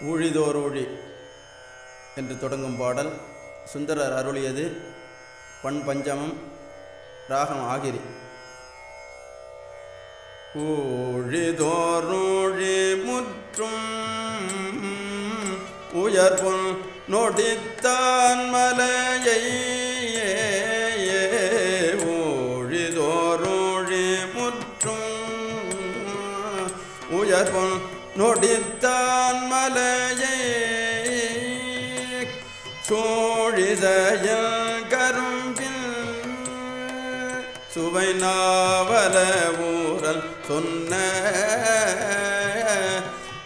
ஊழிதோரோழி என்று தொடங்கும் பாடல் சுந்தரர் அருளியது பண் பஞ்சமம் ராகம் ஆகிரி. ஊழிதோரோழி முற்றும் உயர்புல் நொடித்தான் மலையை ஊழிதோரூழி முற்றும் உயர்புல் நொடித்தான் மலையை சோழிதையில் கரும்பில் சுவை நாவல ஊரல் சொன்ன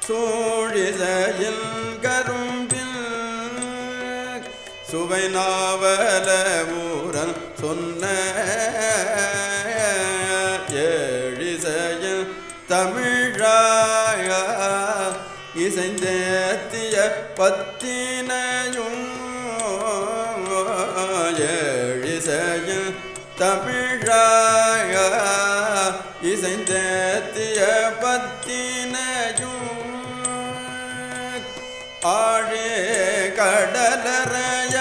சோழிதையில் கரும்பில் சுவை நாவல ஊரல் சொன்ன ஏழிசையில் தமிழா இசைந்தேத்திய பத்தினையும் ஏழிசையில் தமிழாய? இசைந்தேத்திய பத்தினையும் ஆழே கடலறைய?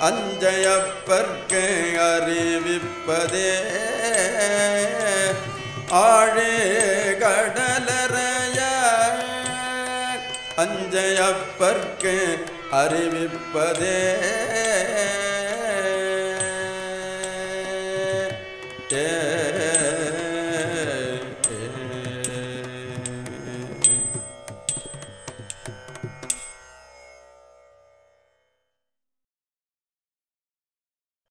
அஞ்சையப்பர்க்கு அறிவிப்பதே. ஆழே அஞ்சையப்பர்க்கு அறிவிப்பதே ஏ